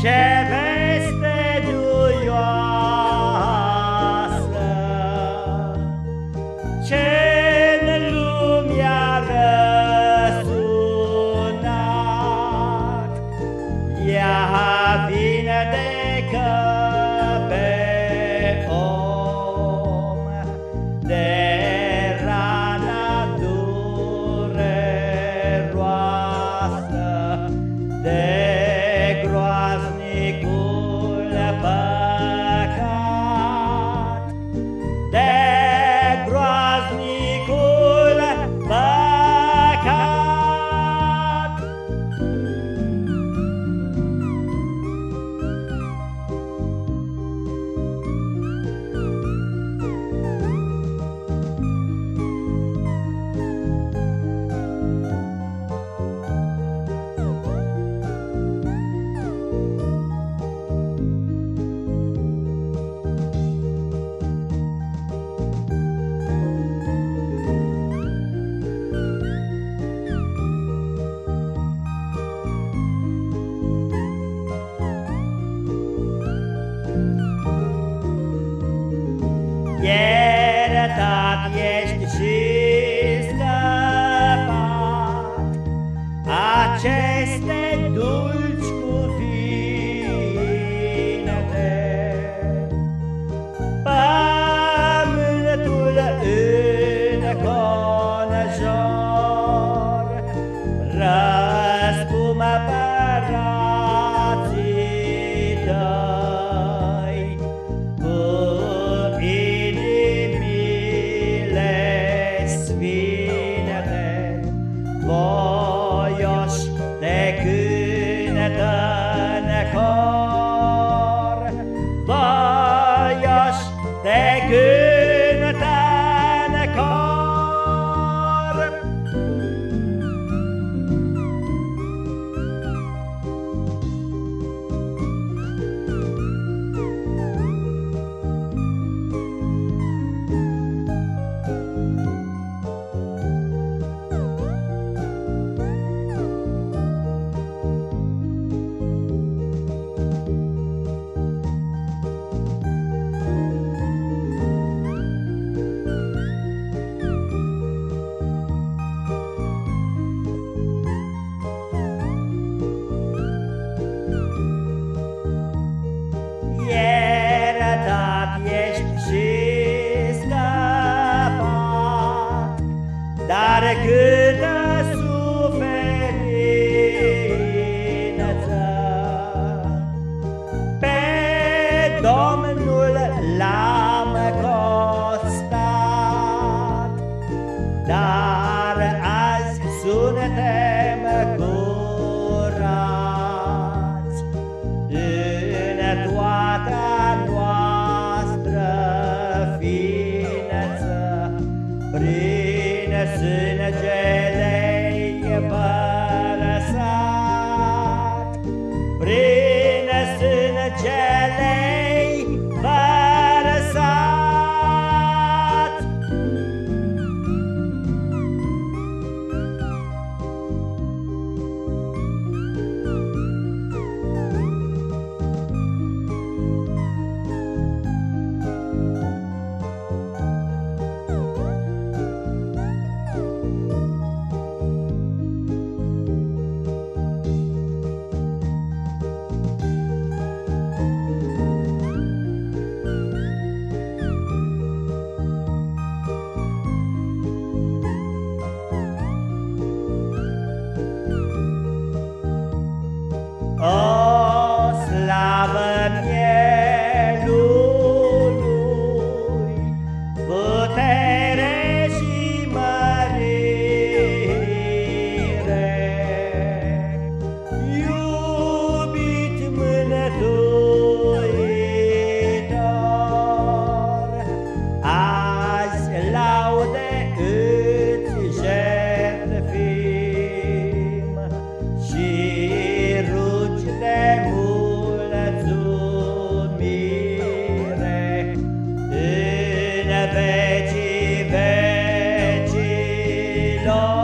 Chévere. Dar câtă love.